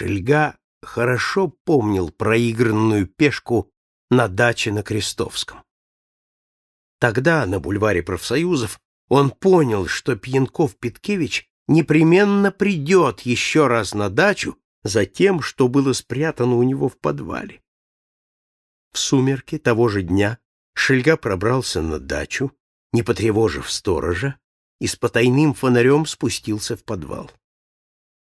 Шельга хорошо помнил проигранную пешку на даче на Крестовском. Тогда, на бульваре профсоюзов, он понял, что Пьянков-Петкевич непременно придет еще раз на дачу за тем, что было спрятано у него в подвале. В сумерки того же дня Шельга пробрался на дачу, не потревожив сторожа, и с потайным фонарем спустился в подвал.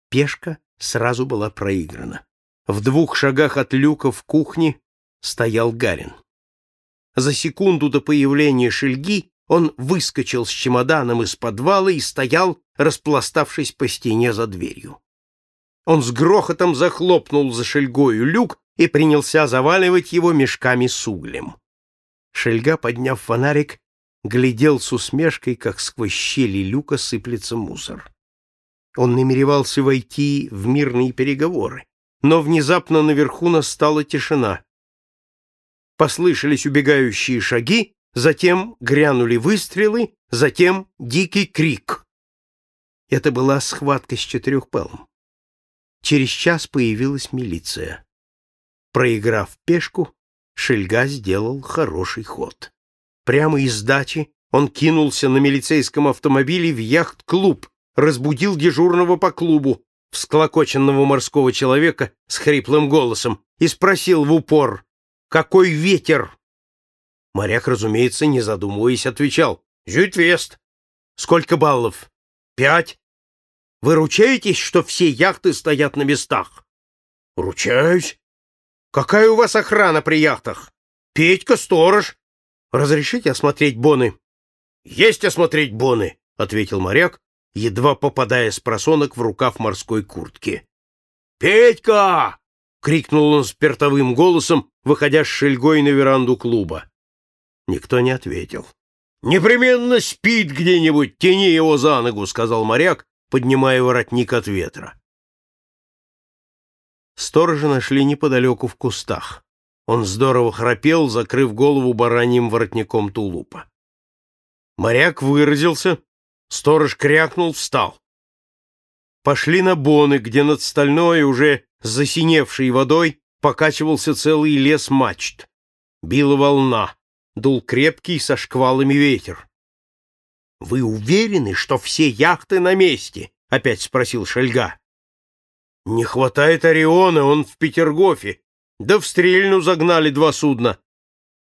Пешка сразу была проиграна. В двух шагах от люка в кухне стоял Гарин. За секунду до появления Шельги он выскочил с чемоданом из подвала и стоял, распластавшись по стене за дверью. Он с грохотом захлопнул за Шельгою люк и принялся заваливать его мешками с углем. Шельга, подняв фонарик, глядел с усмешкой, как сквозь щели люка сыплется мусор. Он намеревался войти в мирные переговоры, но внезапно наверху настала тишина. Послышались убегающие шаги, затем грянули выстрелы, затем дикий крик. Это была схватка с четырехпалом. Через час появилась милиция. Проиграв пешку, Шельга сделал хороший ход. Прямо из дачи он кинулся на милицейском автомобиле в яхт-клуб, разбудил дежурного по клубу, всклокоченного морского человека с хриплым голосом, и спросил в упор, «Какой ветер?» Моряк, разумеется, не задумываясь, отвечал, «Зюитвест». «Сколько баллов?» «Пять». «Вы ручаетесь, что все яхты стоят на местах?» «Ручаюсь». «Какая у вас охрана при яхтах?» «Петька, сторож». «Разрешите осмотреть боны?» «Есть осмотреть боны», — ответил моряк, едва попадая с просонок в рукав морской куртки. «Петька!» — крикнул он спиртовым голосом, выходя с шельгой на веранду клуба. Никто не ответил. «Непременно спит где-нибудь, тяни его за ногу», — сказал моряк, поднимая воротник от ветра. Сторожа нашли неподалеку в кустах. Он здорово храпел, закрыв голову бараньим воротником тулупа. Моряк выразился, сторож крякнул, встал. Пошли на боны, где над стальной, уже засиневшей водой, покачивался целый лес мачт. Била волна, дул крепкий со шквалами ветер. — Вы уверены, что все яхты на месте? — опять спросил Шельга. — Не хватает Ориона, он в Петергофе. Да в стрельну загнали два судна.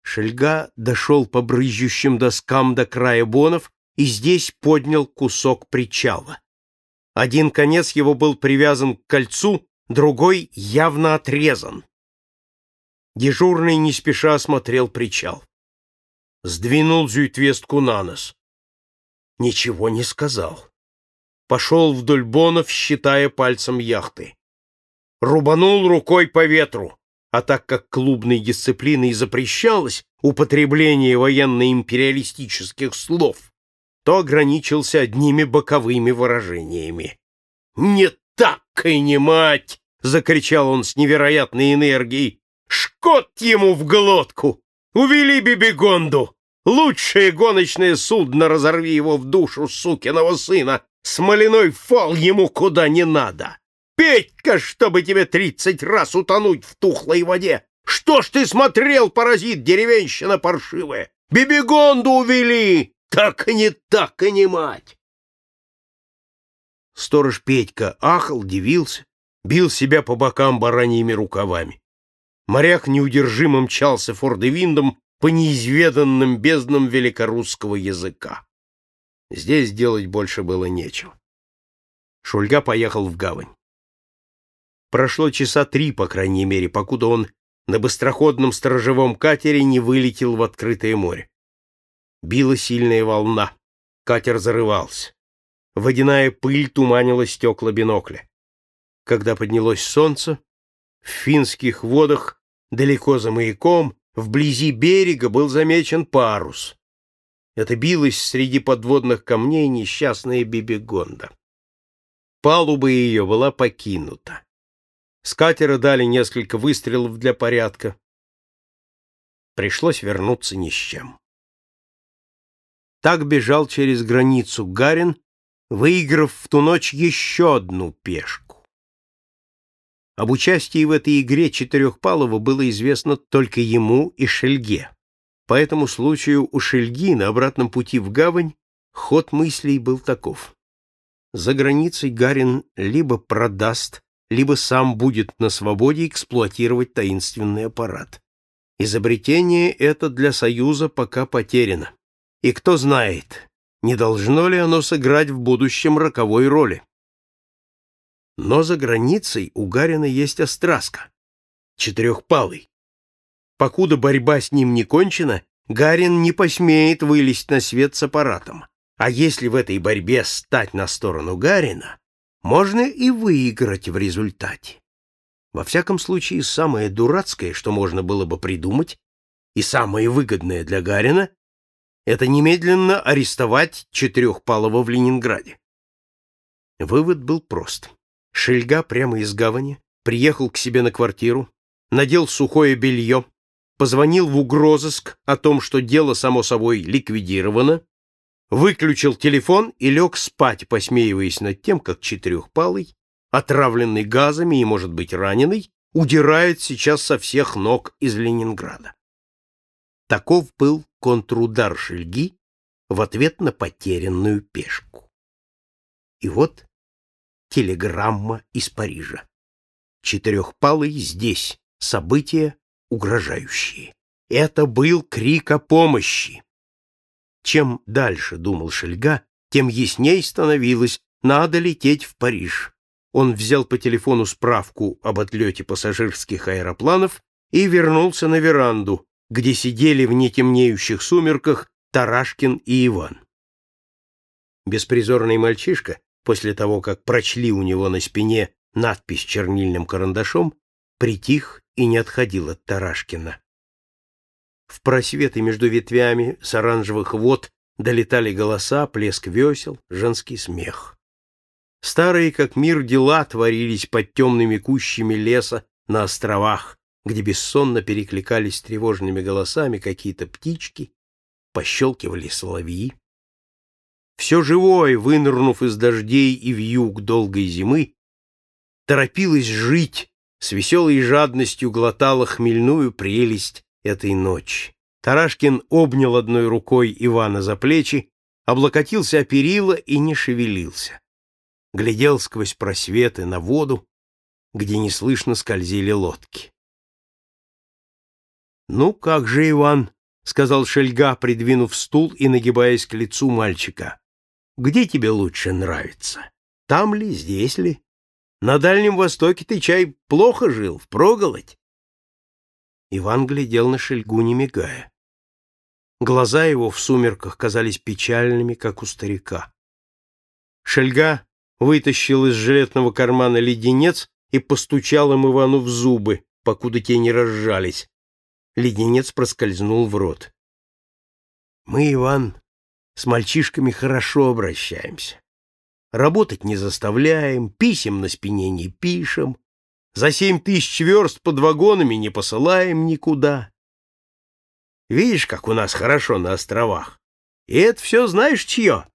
Шельга дошел по брызжущим доскам до края бонов и здесь поднял кусок причала. Один конец его был привязан к кольцу, другой явно отрезан. Дежурный не спеша осмотрел причал. Сдвинул зюитвестку на нос. Ничего не сказал. Пошел вдоль бонов, считая пальцем яхты. Рубанул рукой по ветру а так как клубной дисциплиной запрещалось употребление военно-империалистических слов, то ограничился одними боковыми выражениями. «Не так и не мать!» — закричал он с невероятной энергией. «Шкот ему в глотку! Увели Бибигонду! Лучшее гоночное судно разорви его в душу сукиного сына! Смоляной фал ему куда не надо!» Петька, чтобы тебе тридцать раз утонуть в тухлой воде! Что ж ты смотрел, паразит, деревенщина паршивая? Бибигонду увели! Так и не так и не мать!» Сторож Петька ахал, дивился, бил себя по бокам бараньими рукавами. Моряк неудержимо мчался фордевиндом по неизведанным безднам великорусского языка. Здесь делать больше было нечего. Шульга поехал в гавань. Прошло часа три, по крайней мере, покуда он на быстроходном сторожевом катере не вылетел в открытое море. Била сильная волна. Катер зарывался. Водяная пыль туманила стекла бинокля. Когда поднялось солнце, в финских водах, далеко за маяком, вблизи берега был замечен парус. Это билась среди подводных камней несчастная Бибигонда. Палуба ее была покинута. С катера дали несколько выстрелов для порядка. Пришлось вернуться ни с чем. Так бежал через границу Гарин, выиграв в ту ночь еще одну пешку. об участии в этой игре Четырехпалова было известно только ему и Шельге. По этому случаю у Шельги на обратном пути в гавань ход мыслей был таков. За границей Гарин либо продаст, либо сам будет на свободе эксплуатировать таинственный аппарат. Изобретение это для Союза пока потеряно. И кто знает, не должно ли оно сыграть в будущем роковой роли. Но за границей у Гарина есть остраска, четырехпалый. Покуда борьба с ним не кончена, Гарин не посмеет вылезть на свет с аппаратом. А если в этой борьбе стать на сторону Гарина, можно и выиграть в результате. Во всяком случае, самое дурацкое, что можно было бы придумать, и самое выгодное для Гарина, это немедленно арестовать Четырехпалова в Ленинграде. Вывод был прост. Шельга прямо из гавани приехал к себе на квартиру, надел сухое белье, позвонил в угрозыск о том, что дело, само собой, ликвидировано, выключил телефон и лег спать, посмеиваясь над тем, как четырехпалый, отравленный газами и, может быть, раненый, удирает сейчас со всех ног из Ленинграда. Таков был контрудар Шельги в ответ на потерянную пешку. И вот телеграмма из Парижа. Четырехпалый здесь. События угрожающие. Это был крик о помощи. Чем дальше думал Шельга, тем ясней становилось, надо лететь в Париж. Он взял по телефону справку об отлете пассажирских аэропланов и вернулся на веранду, где сидели в нетемнеющих сумерках Тарашкин и Иван. Беспризорный мальчишка, после того, как прочли у него на спине надпись чернильным карандашом, притих и не отходил от Тарашкина. В просветы между ветвями с оранжевых вод долетали голоса, плеск весел, женский смех. Старые, как мир, дела творились под темными кущами леса на островах, где бессонно перекликались тревожными голосами какие-то птички, пощелкивали соловьи. Все живое, вынырнув из дождей и вьюг долгой зимы, торопилось жить, с веселой жадностью глотало хмельную прелесть этой ночи. Тарашкин обнял одной рукой Ивана за плечи, облокотился о перила и не шевелился. Глядел сквозь просветы на воду, где неслышно скользили лодки. «Ну, как же, Иван?» — сказал Шельга, придвинув стул и нагибаясь к лицу мальчика. «Где тебе лучше нравится? Там ли, здесь ли? На Дальнем Востоке ты, чай, плохо жил, впроголодь?» Иван глядел на Шельгу, не мигая. Глаза его в сумерках казались печальными, как у старика. Шельга вытащил из жилетного кармана леденец и постучал им Ивану в зубы, покуда те не разжались. Леденец проскользнул в рот. «Мы, Иван, с мальчишками хорошо обращаемся. Работать не заставляем, писем на спине не пишем, за семь тысяч верст под вагонами не посылаем никуда. Видишь, как у нас хорошо на островах? И это все знаешь чье?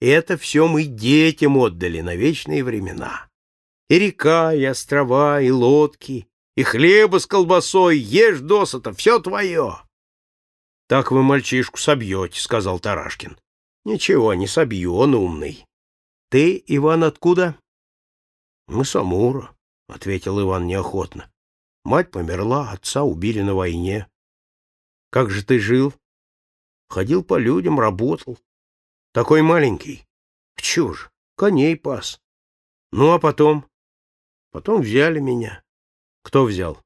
Это все мы детям отдали на вечные времена. И река, и острова, и лодки, и хлеба с колбасой, ешь досыта, все твое. — Так вы мальчишку собьете, — сказал Тарашкин. — Ничего, не собью, он умный. — Ты, Иван, откуда? — Мы с Амура. — ответил Иван неохотно. — Мать померла, отца убили на войне. — Как же ты жил? — Ходил по людям, работал. — Такой маленький. — ж, коней пас. — Ну, а потом? — Потом взяли меня. — Кто взял?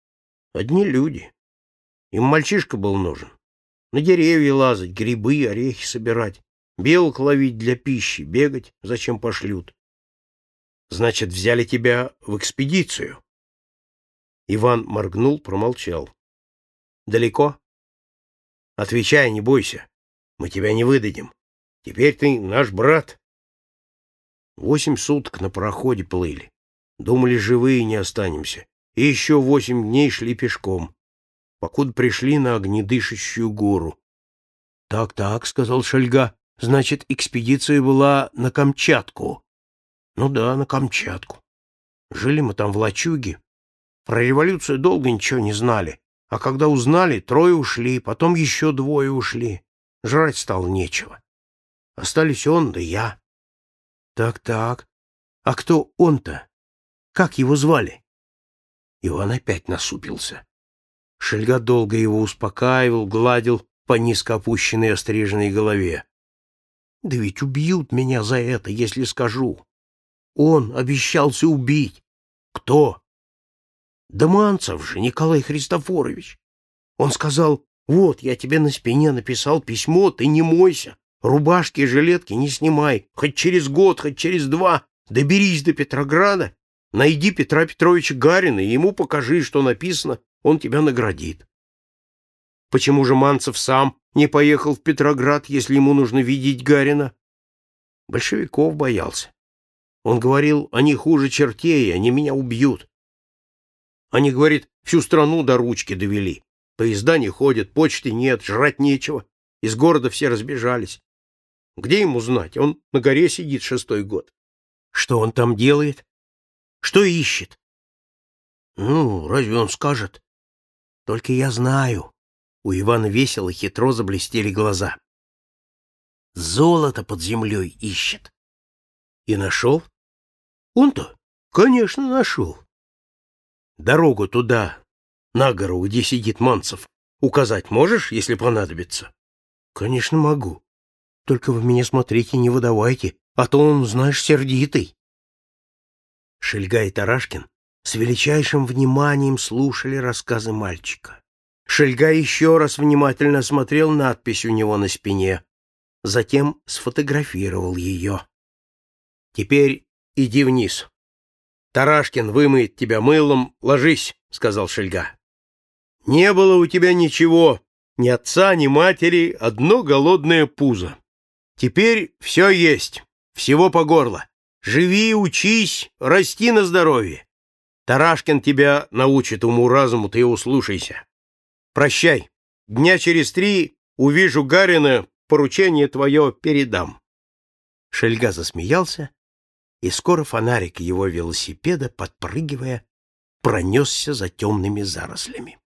— Одни люди. Им мальчишка был нужен. На деревья лазать, грибы, орехи собирать, белок ловить для пищи, бегать, зачем пошлют. Значит, взяли тебя в экспедицию. Иван моргнул, промолчал. Далеко? Отвечай, не бойся. Мы тебя не выдадим. Теперь ты наш брат. Восемь суток на проходе плыли. Думали, живые не останемся. И еще восемь дней шли пешком, покуда пришли на огнедышащую гору. «Так, — Так-так, — сказал Шельга, — значит, экспедиция была на Камчатку. Ну да, на Камчатку. Жили мы там в лачуге. Про революцию долго ничего не знали. А когда узнали, трое ушли, потом еще двое ушли. Жрать стало нечего. Остались он да я. Так-так. А кто он-то? Как его звали? Иван опять насупился. Шельга долго его успокаивал, гладил по низко опущенной остриженной голове. Да ведь убьют меня за это, если скажу. Он обещался убить. Кто? Доманцев же, Николай Христофорович. Он сказал, вот, я тебе на спине написал письмо, ты не мойся, рубашки и жилетки не снимай, хоть через год, хоть через два, доберись до Петрограда, найди Петра Петровича Гарина и ему покажи, что написано, он тебя наградит. Почему же Манцев сам не поехал в Петроград, если ему нужно видеть Гарина? Большевиков боялся. Он говорил, они хуже чертей, они меня убьют. Они, говорит, всю страну до ручки довели. Поезда не ходят, почты нет, жрать нечего. Из города все разбежались. Где ему знать? Он на горе сидит шестой год. Что он там делает? Что ищет? Ну, разве он скажет? Только я знаю. У Ивана весело хитро заблестели глаза. Золото под землей ищет. И нашел? Он-то, конечно, нашел. Дорогу туда, на гору, где сидит Манцев, указать можешь, если понадобится? Конечно, могу. Только вы меня смотрите не выдавайте, а то он, знаешь, сердитый. Шельга и Тарашкин с величайшим вниманием слушали рассказы мальчика. Шельга еще раз внимательно осмотрел надпись у него на спине, затем сфотографировал ее. «Теперь иди вниз. Тарашкин вымоет тебя мылом, ложись», — сказал Шельга. «Не было у тебя ничего, ни отца, ни матери, одно голодное пузо. Теперь все есть, всего по горло. Живи, учись, расти на здоровье. Тарашкин тебя научит уму-разуму, ты услушайся. Прощай. Дня через три увижу Гарина, поручение твое передам. Шельга засмеялся, и скоро фонарик его велосипеда, подпрыгивая, пронесся за темными зарослями.